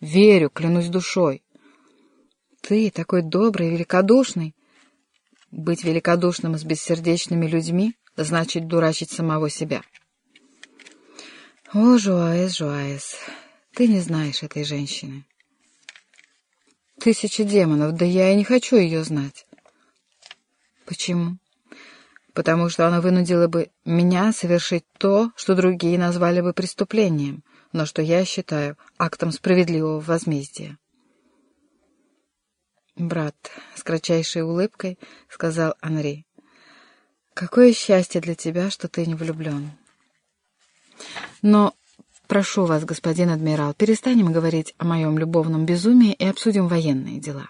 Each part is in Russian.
Верю, клянусь душой. Ты такой добрый, великодушный. Быть великодушным с бессердечными людьми значит дурачить самого себя. О, Жуаэс, Жуаэс, ты не знаешь этой женщины. Тысяча демонов, да я и не хочу ее знать. Почему? Потому что она вынудила бы меня совершить то, что другие назвали бы преступлением, но что я считаю актом справедливого возмездия. «Брат», — с кратчайшей улыбкой сказал Анри, — «какое счастье для тебя, что ты не влюблен». «Но прошу вас, господин адмирал, перестанем говорить о моем любовном безумии и обсудим военные дела».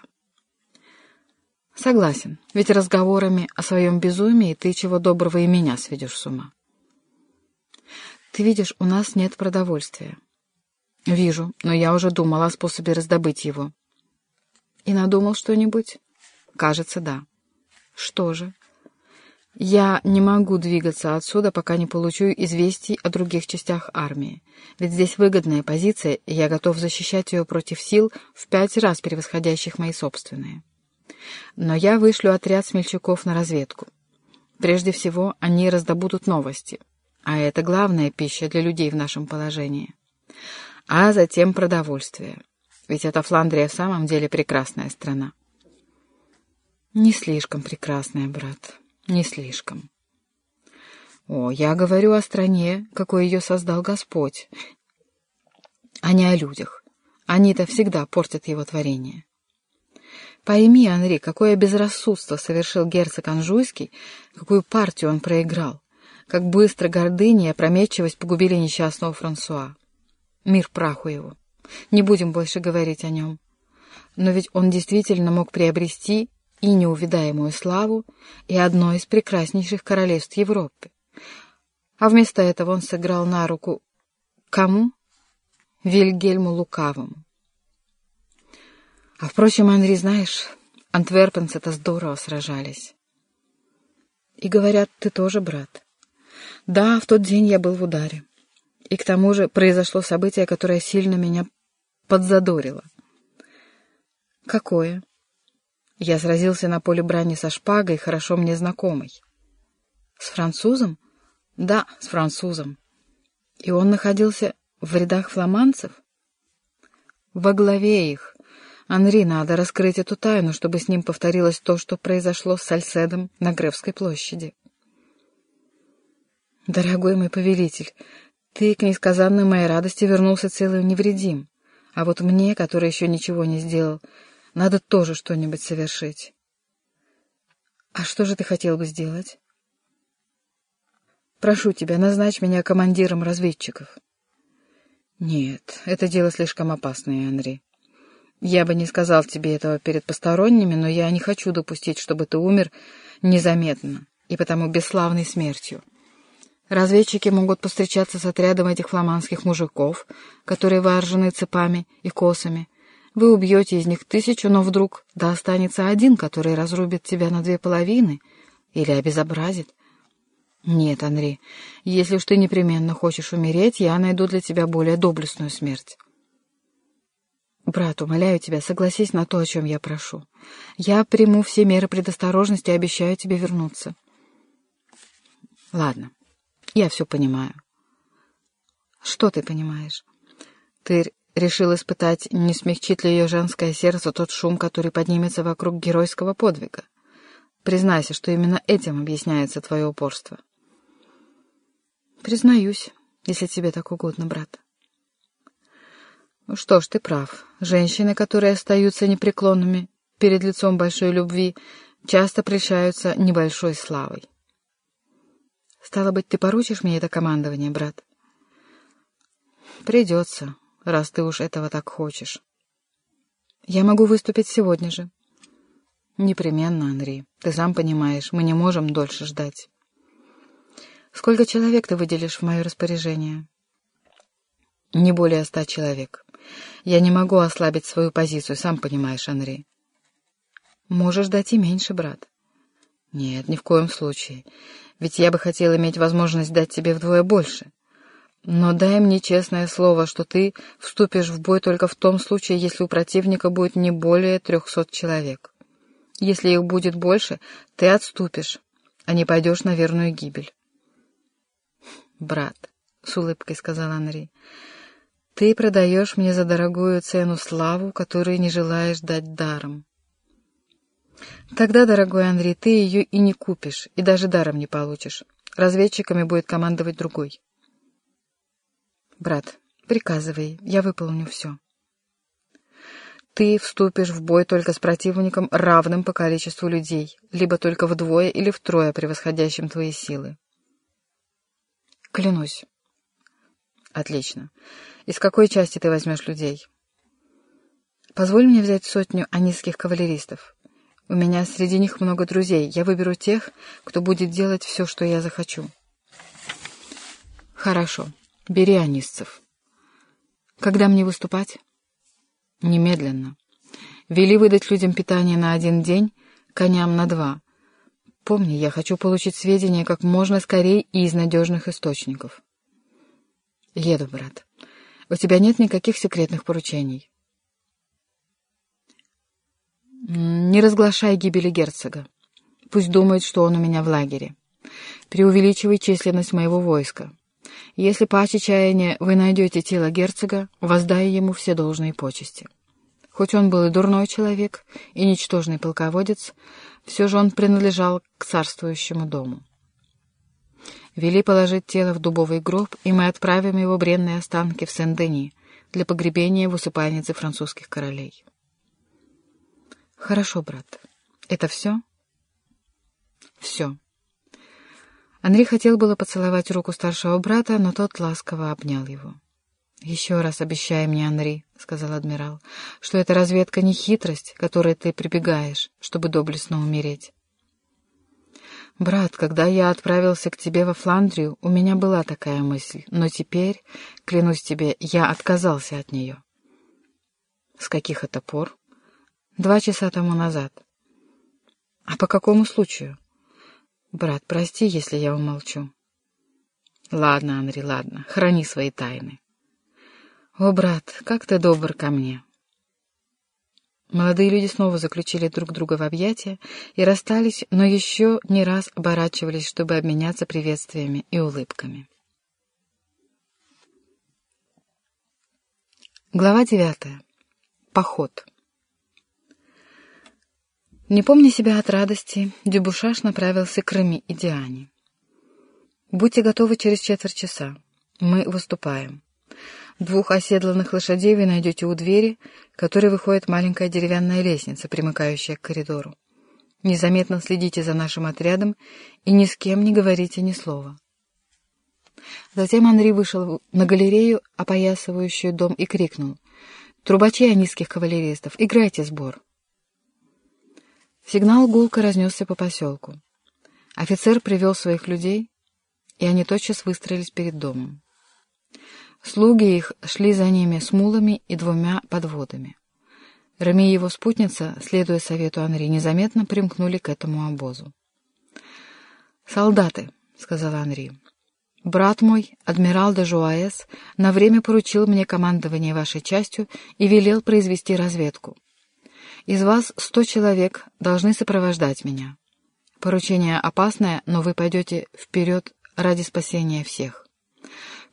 «Согласен, ведь разговорами о своем безумии ты чего доброго и меня сведешь с ума». «Ты видишь, у нас нет продовольствия». «Вижу, но я уже думала о способе раздобыть его». И надумал что-нибудь? Кажется, да. Что же? Я не могу двигаться отсюда, пока не получу известий о других частях армии. Ведь здесь выгодная позиция, и я готов защищать ее против сил в пять раз превосходящих мои собственные. Но я вышлю отряд смельчаков на разведку. Прежде всего, они раздобудут новости, а это главная пища для людей в нашем положении. А затем продовольствие. Ведь эта Фландрия в самом деле прекрасная страна. Не слишком прекрасная, брат, не слишком. О, я говорю о стране, какой ее создал Господь, а не о людях. Они-то всегда портят его творение. Пойми, Анри, какое безрассудство совершил герцог Анжуйский, какую партию он проиграл, как быстро гордыня и опрометчивость погубили несчастного Франсуа. Мир праху его. Не будем больше говорить о нем. Но ведь он действительно мог приобрести и неувидаемую славу, и одно из прекраснейших королевств Европы. А вместо этого он сыграл на руку кому? Вильгельму Лукавому. А, впрочем, Анри, знаешь, антверпенцы-то здорово сражались. И говорят, ты тоже брат. Да, в тот день я был в ударе. И к тому же произошло событие, которое сильно меня подзадорило. Какое? Я сразился на поле брани со шпагой, хорошо мне знакомой. С французом? Да, с французом. И он находился в рядах фламандцев? Во главе их. Анри, надо раскрыть эту тайну, чтобы с ним повторилось то, что произошло с Сальседом на Гревской площади. Дорогой мой повелитель, ты, к несказанной моей радости, вернулся целый невредим. А вот мне, который еще ничего не сделал, надо тоже что-нибудь совершить. А что же ты хотел бы сделать? Прошу тебя, назначь меня командиром разведчиков. Нет, это дело слишком опасное, Анри. Я бы не сказал тебе этого перед посторонними, но я не хочу допустить, чтобы ты умер незаметно и потому бесславной смертью. Разведчики могут повстречаться с отрядом этих фламандских мужиков, которые вооружены цепами и косами. Вы убьете из них тысячу, но вдруг да останется один, который разрубит тебя на две половины или обезобразит. Нет, Анри, если уж ты непременно хочешь умереть, я найду для тебя более доблестную смерть. Брат, умоляю тебя, согласись на то, о чем я прошу. Я приму все меры предосторожности и обещаю тебе вернуться. Ладно. Я все понимаю. Что ты понимаешь? Ты решил испытать, не смягчит ли ее женское сердце тот шум, который поднимется вокруг геройского подвига. Признайся, что именно этим объясняется твое упорство. Признаюсь, если тебе так угодно, брат. Ну что ж, ты прав. Женщины, которые остаются непреклонными перед лицом большой любви, часто прельщаются небольшой славой. Стало быть, ты поручишь мне это командование, брат? Придется, раз ты уж этого так хочешь. Я могу выступить сегодня же. Непременно, Анри. Ты сам понимаешь, мы не можем дольше ждать. Сколько человек ты выделишь в мое распоряжение? Не более ста человек. Я не могу ослабить свою позицию, сам понимаешь, Анри. Можешь дать и меньше, брат. Нет, ни в коем случае ведь я бы хотел иметь возможность дать тебе вдвое больше. Но дай мне честное слово, что ты вступишь в бой только в том случае, если у противника будет не более трехсот человек. Если их будет больше, ты отступишь, а не пойдешь на верную гибель. «Брат», — с улыбкой сказал Анри, — «ты продаешь мне за дорогую цену славу, которую не желаешь дать даром. Тогда, дорогой Андрей, ты ее и не купишь, и даже даром не получишь. Разведчиками будет командовать другой. Брат, приказывай, я выполню все. Ты вступишь в бой только с противником, равным по количеству людей, либо только вдвое или втрое превосходящим твои силы. Клянусь. Отлично. Из какой части ты возьмешь людей? Позволь мне взять сотню анисских кавалеристов. У меня среди них много друзей. Я выберу тех, кто будет делать все, что я захочу. Хорошо. Бери анисцев. Когда мне выступать? Немедленно. Вели выдать людям питание на один день, коням на два. Помни, я хочу получить сведения как можно скорее и из надежных источников. Еду, брат. У тебя нет никаких секретных поручений. Не разглашай гибели герцога. Пусть думает, что он у меня в лагере. Преувеличивай численность моего войска. Если по отчаянию вы найдете тело герцога, воздай ему все должные почести. Хоть он был и дурной человек, и ничтожный полководец, все же он принадлежал к царствующему дому. Вели положить тело в дубовый гроб, и мы отправим его бренные останки в Сен-Дени для погребения в усыпальнице французских королей. Хорошо, брат. Это все? Все. Андрей хотел было поцеловать руку старшего брата, но тот ласково обнял его. «Еще раз обещай мне, Анри», — сказал адмирал, — «что эта разведка не хитрость, которой ты прибегаешь, чтобы доблестно умереть». «Брат, когда я отправился к тебе во Фландрию, у меня была такая мысль, но теперь, клянусь тебе, я отказался от нее». «С каких это пор?» Два часа тому назад. А по какому случаю? Брат, прости, если я умолчу. Ладно, Анри, ладно, храни свои тайны. О, брат, как ты добр ко мне. Молодые люди снова заключили друг друга в объятия и расстались, но еще не раз оборачивались, чтобы обменяться приветствиями и улыбками. Глава девятая. Поход. Не помня себя от радости, Дюбушаш направился к Рами и Диане. «Будьте готовы через четверть часа. Мы выступаем. Двух оседланных лошадей вы найдете у двери, которой выходит маленькая деревянная лестница, примыкающая к коридору. Незаметно следите за нашим отрядом и ни с кем не говорите ни слова». Затем Анри вышел на галерею, опоясывающую дом, и крикнул. «Трубачи аниских кавалеристов, играйте сбор!» Сигнал гулко разнесся по поселку. Офицер привел своих людей, и они тотчас выстроились перед домом. Слуги их шли за ними с мулами и двумя подводами. Рами и его спутница, следуя совету Анри, незаметно примкнули к этому обозу. «Солдаты», — сказал Анри, — «брат мой, адмирал де Жуаэс, на время поручил мне командование вашей частью и велел произвести разведку. Из вас сто человек должны сопровождать меня. Поручение опасное, но вы пойдете вперед ради спасения всех.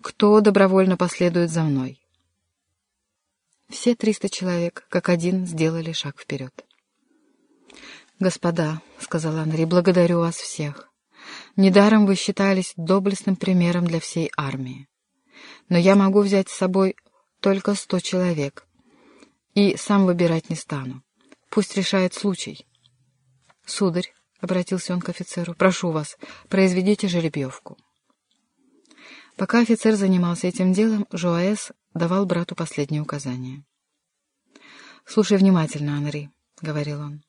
Кто добровольно последует за мной? Все триста человек, как один, сделали шаг вперед. «Господа», — сказал Анри, — «благодарю вас всех. Недаром вы считались доблестным примером для всей армии. Но я могу взять с собой только сто человек, и сам выбирать не стану. Пусть решает случай. Сударь, — обратился он к офицеру, — прошу вас, произведите жеребьевку. Пока офицер занимался этим делом, Жуаэс давал брату последние указания. «Слушай внимательно, Анри», — говорил он.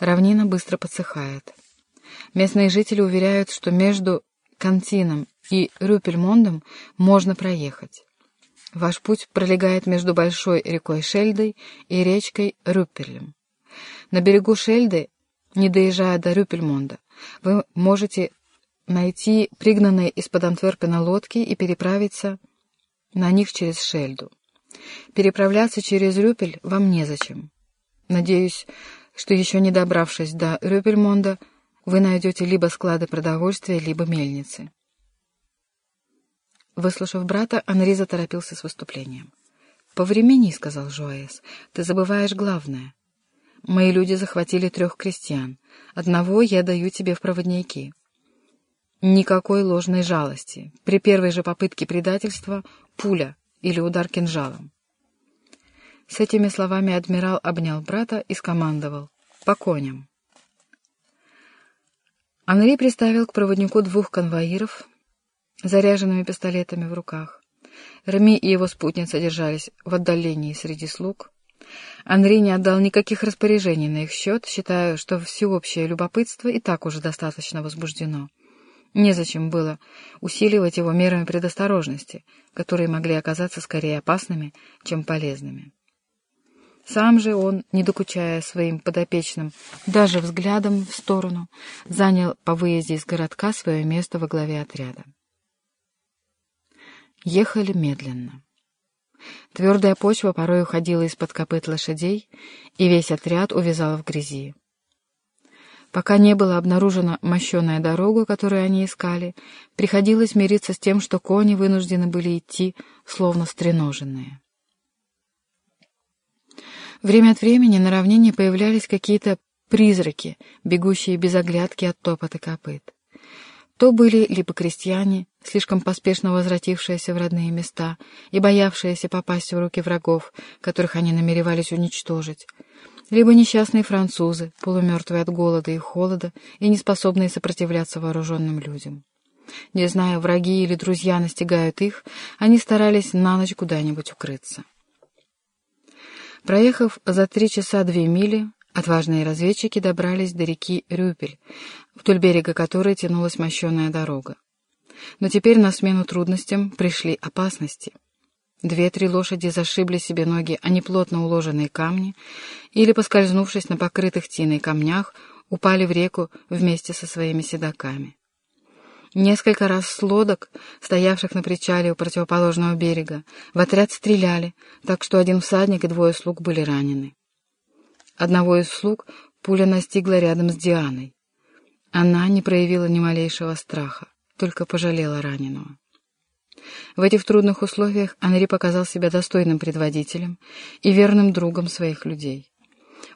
«Равнина быстро подсыхает. Местные жители уверяют, что между Кантином и Рюпельмондом можно проехать. Ваш путь пролегает между большой рекой Шельдой и речкой Рюппелем. На берегу Шельды, не доезжая до Рюпельмонда, вы можете найти пригнанные из-под Антверпена лодки и переправиться на них через Шельду. Переправляться через Рюпель вам незачем. Надеюсь, что еще не добравшись до Рюпельмонда, вы найдете либо склады продовольствия, либо мельницы. Выслушав брата, Анри заторопился с выступлением. «По времени, — сказал Жуаэс, — ты забываешь главное. Мои люди захватили трех крестьян. Одного я даю тебе в проводники. Никакой ложной жалости. При первой же попытке предательства — пуля или удар кинжалом. С этими словами адмирал обнял брата и скомандовал «По коням». Анри приставил к проводнику двух конвоиров, заряженными пистолетами в руках. Рами и его спутница держались в отдалении среди слуг. Анри не отдал никаких распоряжений на их счет, считая, что всеобщее любопытство и так уже достаточно возбуждено. Незачем было усиливать его мерами предосторожности, которые могли оказаться скорее опасными, чем полезными. Сам же он, не докучая своим подопечным даже взглядом в сторону, занял по выезде из городка свое место во главе отряда. Ехали медленно. Твердая почва порой уходила из-под копыт лошадей, и весь отряд увязал в грязи. Пока не была обнаружена мощеная дорога, которую они искали, приходилось мириться с тем, что кони вынуждены были идти, словно стреноженные. Время от времени на равнине появлялись какие-то призраки, бегущие без оглядки от топота копыт. То были либо крестьяне, слишком поспешно возвратившиеся в родные места и боявшиеся попасть в руки врагов, которых они намеревались уничтожить, либо несчастные французы, полумертвые от голода и холода и неспособные сопротивляться вооруженным людям. Не зная, враги или друзья настигают их, они старались на ночь куда-нибудь укрыться. Проехав за три часа две мили, отважные разведчики добрались до реки Рюпель, вдоль берега которой тянулась мощеная дорога. Но теперь на смену трудностям пришли опасности. Две-три лошади зашибли себе ноги о неплотно уложенные камни или, поскользнувшись на покрытых тиной камнях, упали в реку вместе со своими седаками. Несколько раз с лодок, стоявших на причале у противоположного берега, в отряд стреляли, так что один всадник и двое слуг были ранены. Одного из слуг пуля настигла рядом с Дианой. Она не проявила ни малейшего страха, только пожалела раненого. В этих трудных условиях Анри показал себя достойным предводителем и верным другом своих людей.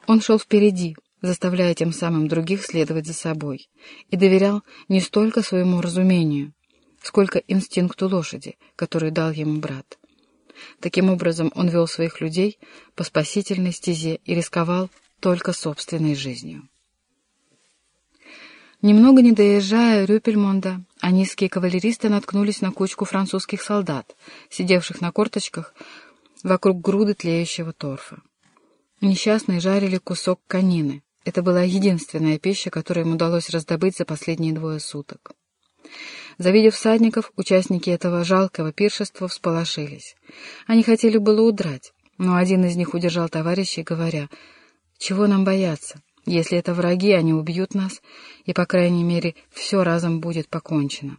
Он шел впереди, заставляя тем самым других следовать за собой, и доверял не столько своему разумению, сколько инстинкту лошади, который дал ему брат. Таким образом, он вел своих людей по спасительной стезе и рисковал только собственной жизнью. Немного не доезжая Рюпельмонда, анисские кавалеристы наткнулись на кучку французских солдат, сидевших на корточках вокруг груды тлеющего торфа. Несчастные жарили кусок конины, это была единственная пища, которую им удалось раздобыть за последние двое суток. Завидев всадников, участники этого жалкого пиршества всполошились. Они хотели было удрать, но один из них удержал товарищей, говоря, «Чего нам бояться? Если это враги, они убьют нас, и, по крайней мере, все разом будет покончено».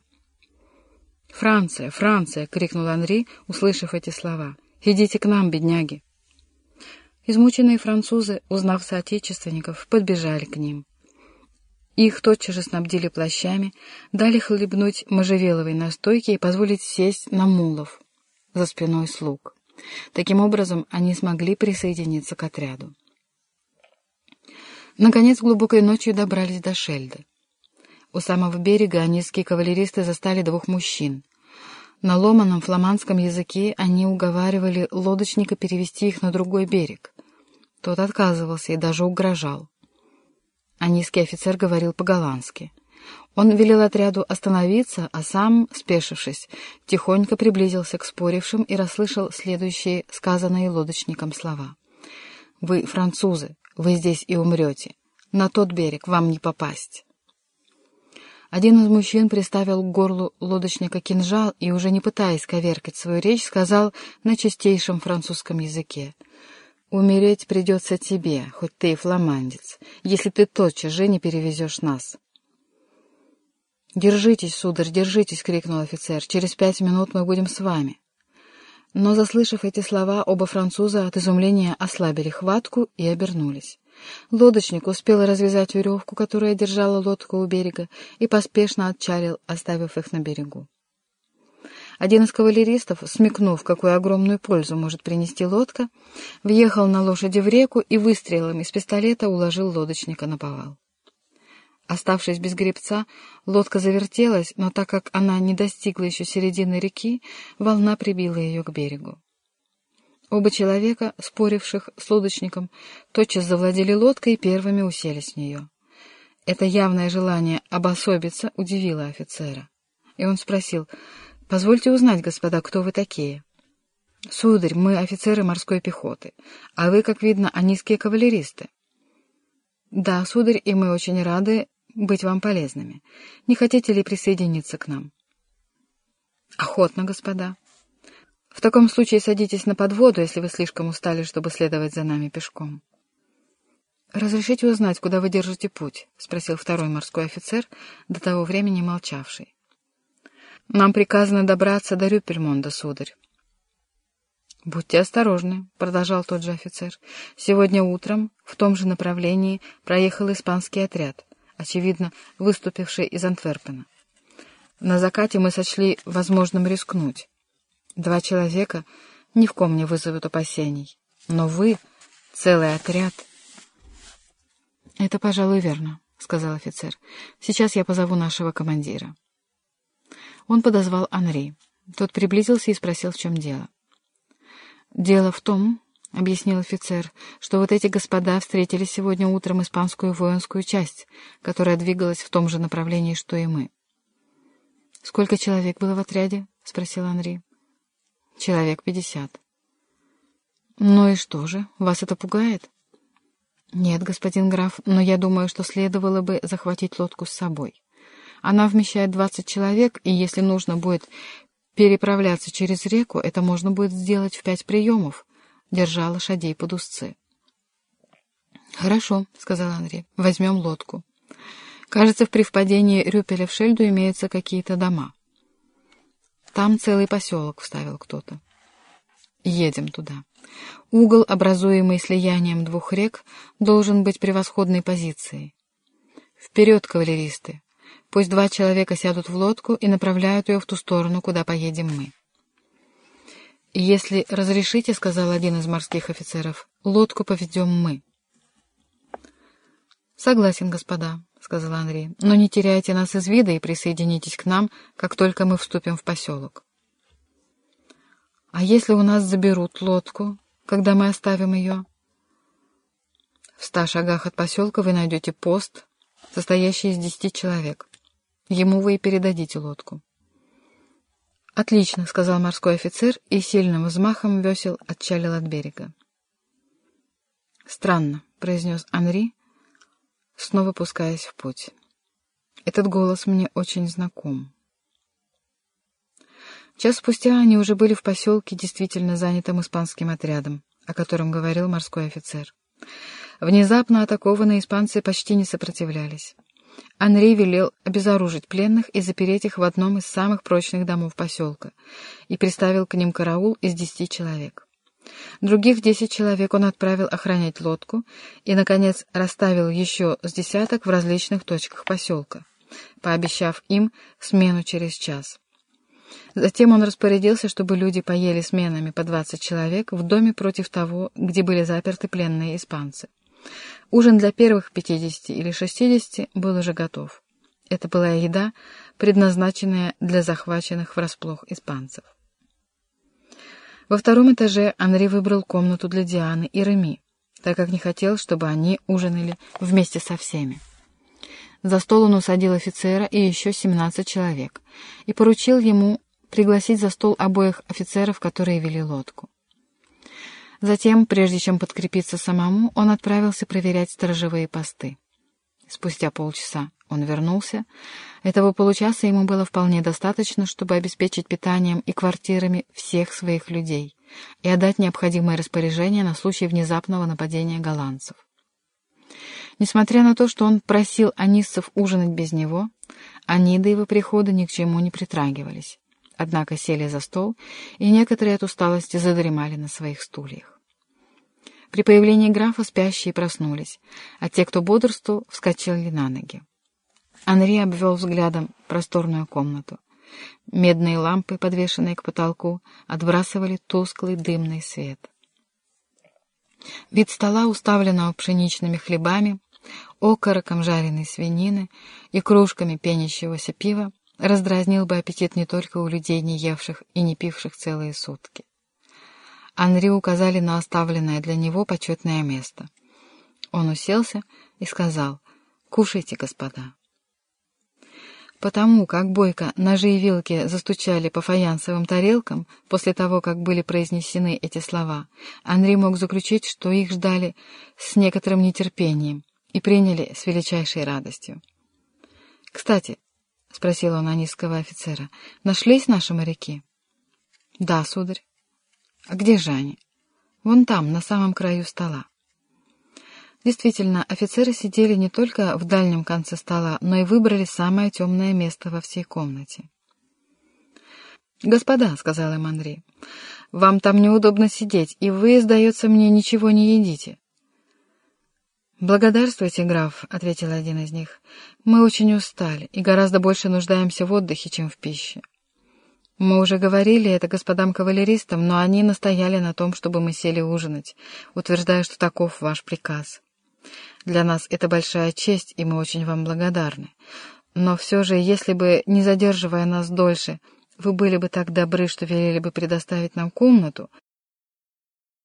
«Франция! Франция!» — крикнул Анри, услышав эти слова. «Идите к нам, бедняги!» Измученные французы, узнав соотечественников, подбежали к ним. Их тотчас же снабдили плащами, дали хлебнуть можжевеловой настойки и позволить сесть на мулов за спиной слуг. Таким образом, они смогли присоединиться к отряду. Наконец, глубокой ночью добрались до Шельды. У самого берега анисские кавалеристы застали двух мужчин. На ломаном фламандском языке они уговаривали лодочника перевести их на другой берег. Тот отказывался и даже угрожал. А низкий офицер говорил по-голландски. Он велел отряду остановиться, а сам, спешившись, тихонько приблизился к спорившим и расслышал следующие сказанные лодочником слова. «Вы французы, вы здесь и умрете. На тот берег вам не попасть». Один из мужчин приставил к горлу лодочника кинжал и, уже не пытаясь коверкать свою речь, сказал на чистейшем французском языке — Умереть придется тебе, хоть ты и фламандец, если ты тотчас же не перевезешь нас. «Держитесь, сударь, держитесь!» — крикнул офицер. «Через пять минут мы будем с вами». Но, заслышав эти слова, оба француза от изумления ослабили хватку и обернулись. Лодочник успел развязать веревку, которая держала лодку у берега, и поспешно отчалил, оставив их на берегу. Один из кавалеристов, смекнув, какую огромную пользу может принести лодка, въехал на лошади в реку и выстрелом из пистолета уложил лодочника на повал. Оставшись без гребца, лодка завертелась, но так как она не достигла еще середины реки, волна прибила ее к берегу. Оба человека, споривших с лодочником, тотчас завладели лодкой и первыми уселись в нее. Это явное желание обособиться удивило офицера. И он спросил, «Позвольте узнать, господа, кто вы такие?» «Сударь, мы офицеры морской пехоты, а вы, как видно, анийские кавалеристы». «Да, сударь, и мы очень рады быть вам полезными. Не хотите ли присоединиться к нам?» «Охотно, господа». В таком случае садитесь на подводу, если вы слишком устали, чтобы следовать за нами пешком. «Разрешите узнать, куда вы держите путь?» — спросил второй морской офицер, до того времени молчавший. «Нам приказано добраться до Рюпельмонда, сударь». «Будьте осторожны», — продолжал тот же офицер. «Сегодня утром в том же направлении проехал испанский отряд, очевидно, выступивший из Антверпена. На закате мы сочли возможным рискнуть. Два человека ни в ком не вызовут опасений. Но вы — целый отряд. — Это, пожалуй, верно, — сказал офицер. — Сейчас я позову нашего командира. Он подозвал Анри. Тот приблизился и спросил, в чем дело. — Дело в том, — объяснил офицер, — что вот эти господа встретили сегодня утром испанскую воинскую часть, которая двигалась в том же направлении, что и мы. — Сколько человек было в отряде? — спросил Анри. Человек пятьдесят. Ну и что же, вас это пугает? Нет, господин граф, но я думаю, что следовало бы захватить лодку с собой. Она вмещает двадцать человек, и если нужно будет переправляться через реку, это можно будет сделать в пять приемов, держа лошадей под узцы. «Хорошо», — сказал Андрей, — «возьмем лодку. Кажется, при впадении Рюпеля в Шельду имеются какие-то дома». Там целый поселок вставил кто-то. Едем туда. Угол, образуемый слиянием двух рек, должен быть превосходной позицией. Вперед, кавалеристы! Пусть два человека сядут в лодку и направляют ее в ту сторону, куда поедем мы. «Если разрешите, — сказал один из морских офицеров, — лодку поведем мы». «Согласен, господа», — сказал Андрей, — «но не теряйте нас из вида и присоединитесь к нам, как только мы вступим в поселок». «А если у нас заберут лодку, когда мы оставим ее?» «В ста шагах от поселка вы найдете пост, состоящий из десяти человек. Ему вы и передадите лодку». «Отлично», — сказал морской офицер и сильным взмахом весел отчалил от берега. «Странно», — произнес Анри, снова пускаясь в путь. Этот голос мне очень знаком. Час спустя они уже были в поселке, действительно занятым испанским отрядом, о котором говорил морской офицер. Внезапно атакованные испанцы почти не сопротивлялись. Анри велел обезоружить пленных и запереть их в одном из самых прочных домов поселка и приставил к ним караул из десяти человек. Других десять человек он отправил охранять лодку и, наконец, расставил еще с десяток в различных точках поселка, пообещав им смену через час. Затем он распорядился, чтобы люди поели сменами по двадцать человек в доме против того, где были заперты пленные испанцы. Ужин для первых пятидесяти или шестидесяти был уже готов. Это была еда, предназначенная для захваченных врасплох испанцев. Во втором этаже Анри выбрал комнату для Дианы и Реми, так как не хотел, чтобы они ужинали вместе со всеми. За стол он усадил офицера и еще семнадцать человек и поручил ему пригласить за стол обоих офицеров, которые вели лодку. Затем, прежде чем подкрепиться самому, он отправился проверять сторожевые посты. Спустя полчаса он вернулся. Этого получаса ему было вполне достаточно, чтобы обеспечить питанием и квартирами всех своих людей и отдать необходимые распоряжения на случай внезапного нападения голландцев. Несмотря на то, что он просил анисцев ужинать без него, они до его прихода ни к чему не притрагивались. Однако сели за стол, и некоторые от усталости задремали на своих стульях. При появлении графа спящие проснулись, а те, кто бодрствовал, вскочили на ноги. Анри обвел взглядом просторную комнату. Медные лампы, подвешенные к потолку, отбрасывали тусклый дымный свет. Вид стола, уставленного пшеничными хлебами, окороком жареной свинины и кружками пенящегося пива, раздразнил бы аппетит не только у людей, не евших и не пивших целые сутки. Анри указали на оставленное для него почетное место. Он уселся и сказал «Кушайте, господа». Потому как бойко ножи и вилки застучали по фаянсовым тарелкам после того, как были произнесены эти слова, Анри мог заключить, что их ждали с некоторым нетерпением и приняли с величайшей радостью. «Кстати», — спросил он анисского офицера, — «нашлись наши моряки?» «Да, сударь». «А где же они?» «Вон там, на самом краю стола». Действительно, офицеры сидели не только в дальнем конце стола, но и выбрали самое темное место во всей комнате. «Господа», — сказал им Андрей, — «вам там неудобно сидеть, и вы, сдается мне, ничего не едите». «Благодарствуйте, граф», — ответил один из них. «Мы очень устали и гораздо больше нуждаемся в отдыхе, чем в пище. Мы уже говорили это господам кавалеристам, но они настояли на том, чтобы мы сели ужинать, утверждая, что таков ваш приказ. Для нас это большая честь, и мы очень вам благодарны. Но все же, если бы, не задерживая нас дольше, вы были бы так добры, что велели бы предоставить нам комнату,